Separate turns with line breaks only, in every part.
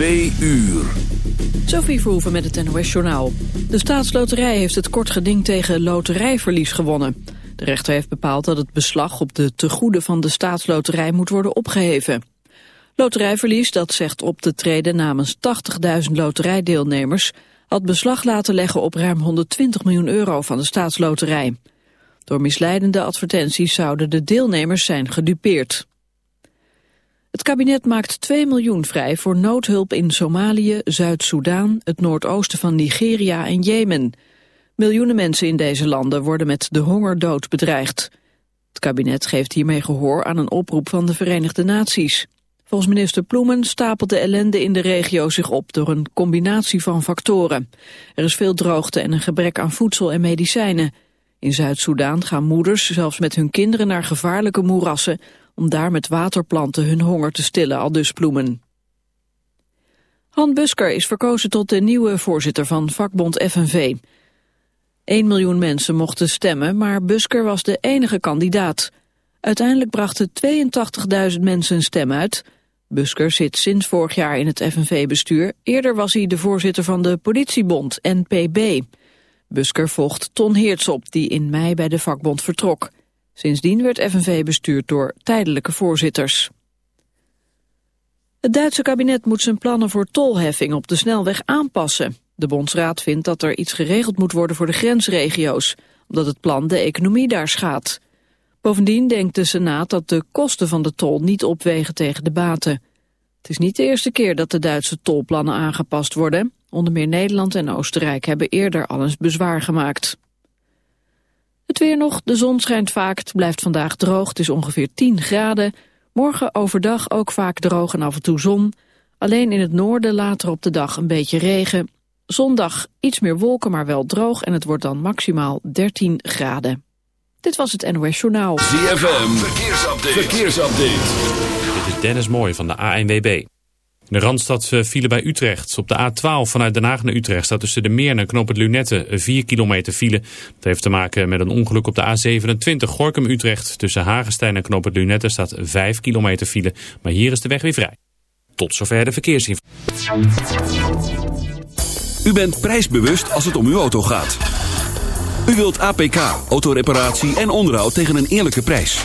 Twee uur.
Sophie Verhoeven met het NOS-journaal. De staatsloterij heeft het kort geding tegen loterijverlies gewonnen. De rechter heeft bepaald dat het beslag op de tegoeden van de staatsloterij moet worden opgeheven. Loterijverlies, dat zegt op te treden namens 80.000 loterijdeelnemers... had beslag laten leggen op ruim 120 miljoen euro van de staatsloterij. Door misleidende advertenties zouden de deelnemers zijn gedupeerd. Het kabinet maakt 2 miljoen vrij voor noodhulp in Somalië, Zuid-Soedan, het noordoosten van Nigeria en Jemen. Miljoenen mensen in deze landen worden met de hongerdood bedreigd. Het kabinet geeft hiermee gehoor aan een oproep van de Verenigde Naties. Volgens minister Ploemen stapelt de ellende in de regio zich op door een combinatie van factoren. Er is veel droogte en een gebrek aan voedsel en medicijnen. In Zuid-Soedan gaan moeders zelfs met hun kinderen naar gevaarlijke moerassen om daar met waterplanten hun honger te stillen, al dus Ploemen. Han Busker is verkozen tot de nieuwe voorzitter van vakbond FNV. 1 miljoen mensen mochten stemmen, maar Busker was de enige kandidaat. Uiteindelijk brachten 82.000 mensen een stem uit. Busker zit sinds vorig jaar in het FNV-bestuur. Eerder was hij de voorzitter van de politiebond, NPB. Busker volgt Ton Heerts op, die in mei bij de vakbond vertrok. Sindsdien werd FNV bestuurd door tijdelijke voorzitters. Het Duitse kabinet moet zijn plannen voor tolheffing op de snelweg aanpassen. De Bondsraad vindt dat er iets geregeld moet worden voor de grensregio's, omdat het plan de economie daar schaadt. Bovendien denkt de Senaat dat de kosten van de tol niet opwegen tegen de baten. Het is niet de eerste keer dat de Duitse tolplannen aangepast worden. Onder meer Nederland en Oostenrijk hebben eerder al eens bezwaar gemaakt. Het weer nog, de zon schijnt vaak, het blijft vandaag droog, het is ongeveer 10 graden. Morgen overdag ook vaak droog en af en toe zon. Alleen in het noorden later op de dag een beetje regen. Zondag iets meer wolken, maar wel droog en het wordt dan maximaal 13 graden. Dit was het NOS Journaal.
ZFM, verkeersupdate. verkeersupdate.
Dit is Dennis Mooij van de ANWB. De Randstad eh, vielen bij Utrecht. Op de A12 vanuit Den Haag naar Utrecht staat tussen de Meer en Knoop het Lunette 4 kilometer file. Dat heeft te maken met een ongeluk op de A27 Gorkum-Utrecht. Tussen Hagenstein en Knoop het staat 5 kilometer file. Maar hier is de weg weer vrij. Tot zover de verkeersinformatie.
U bent prijsbewust als het om uw auto gaat. U wilt APK, autoreparatie en onderhoud tegen een eerlijke prijs.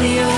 You.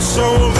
soul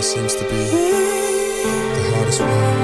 Sorry seems to be the hardest word.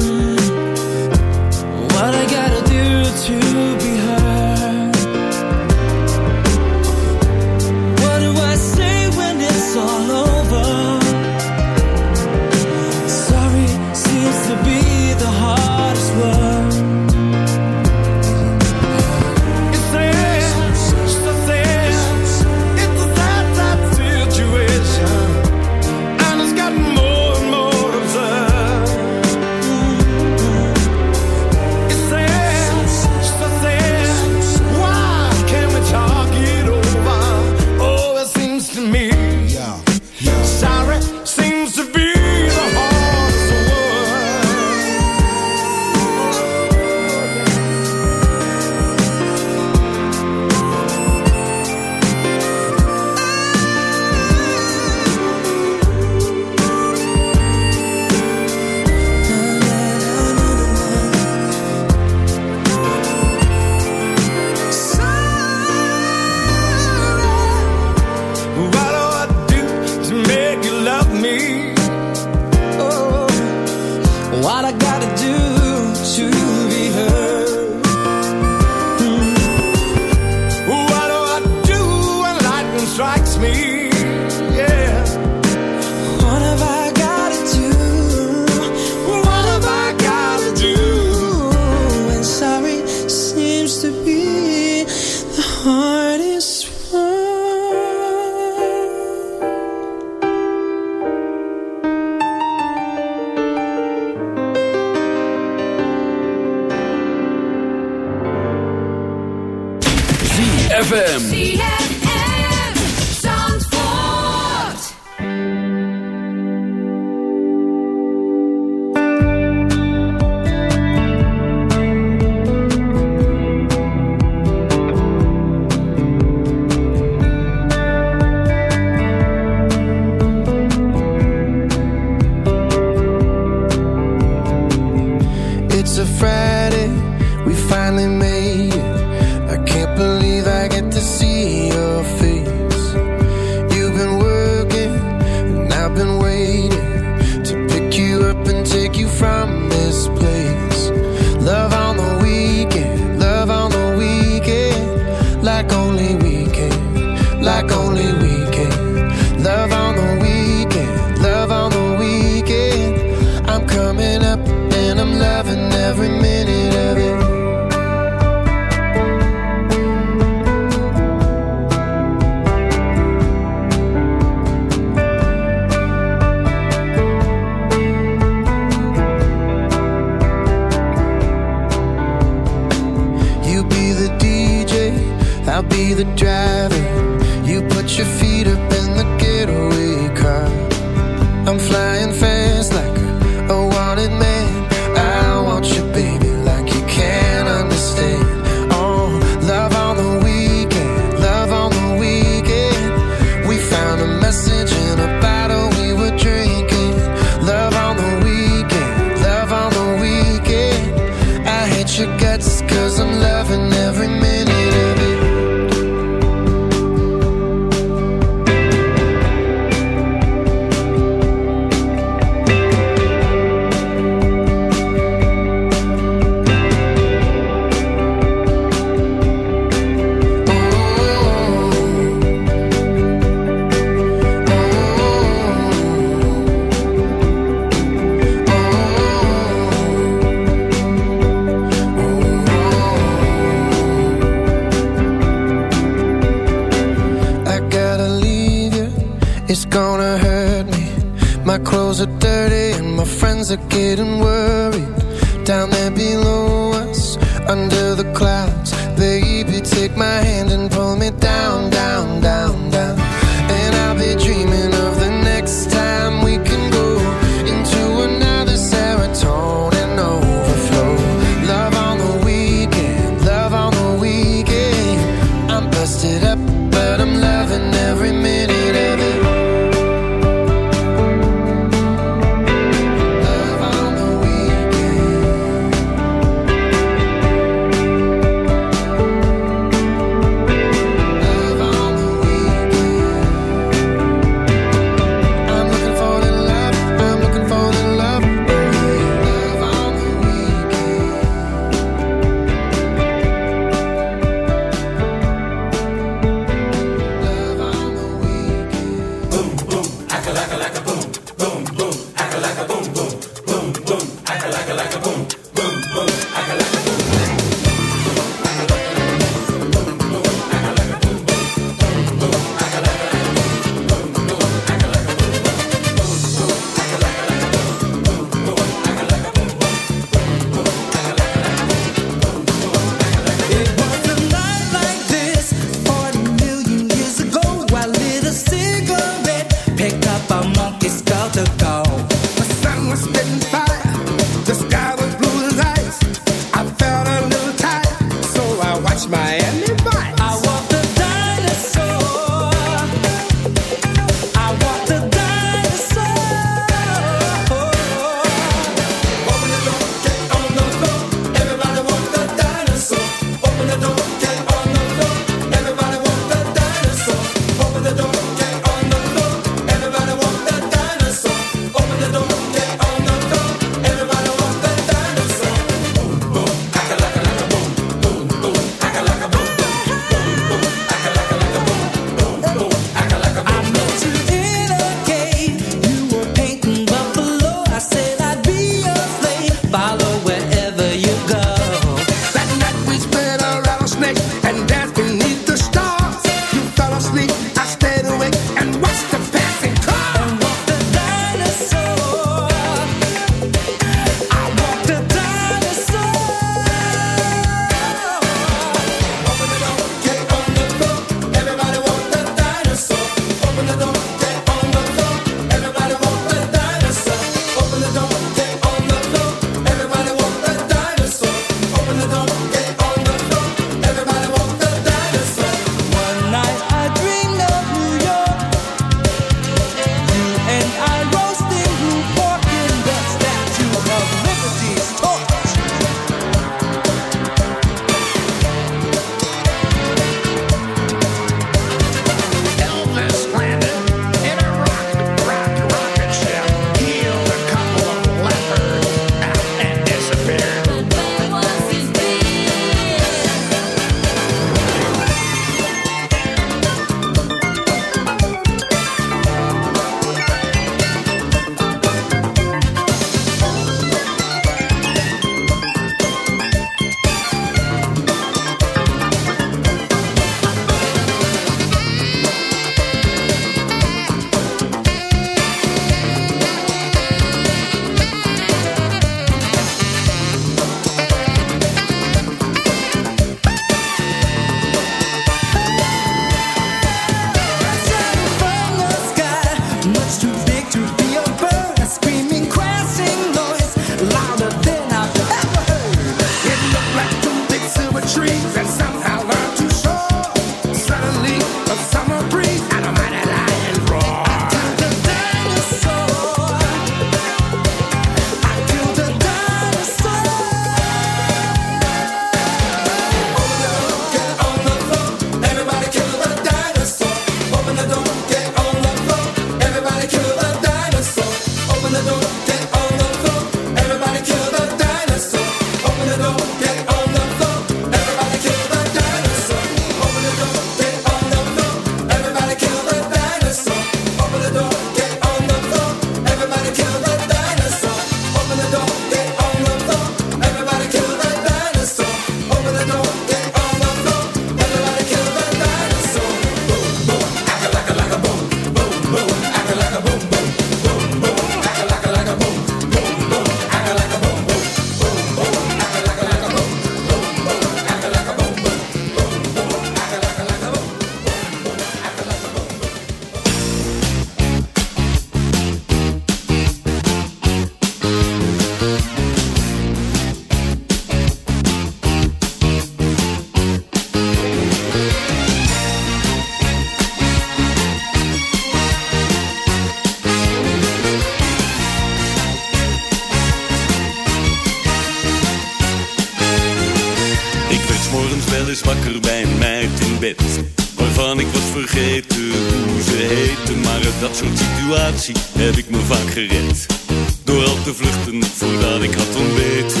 Had ontbeten.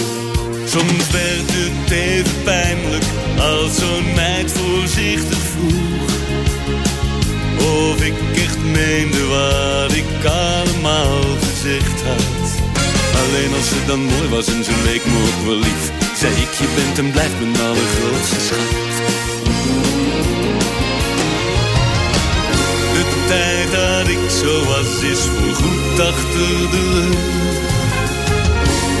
Soms werd het even pijnlijk als zo'n meid voorzichtig vroeg. Of ik echt meende wat ik allemaal gezegd had. Alleen als ze dan mooi was en ze leek me wel lief. Zei ik, je bent en blijft mijn allergrootste schat. De tijd dat ik zo was is voorgoed achter de rug.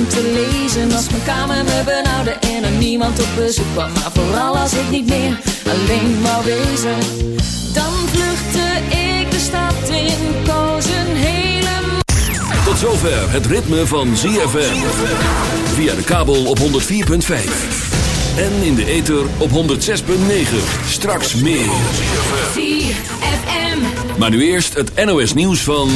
om te lezen Als mijn kamer me benauwde en er niemand op bezoek kwam Maar vooral als ik niet meer alleen wou wezen Dan vluchtte ik de stad in, koos een hele
Tot zover het ritme van ZFM. Via de kabel op 104.5. En in de ether op 106.9. Straks meer.
ZFM
Maar nu eerst het NOS nieuws van...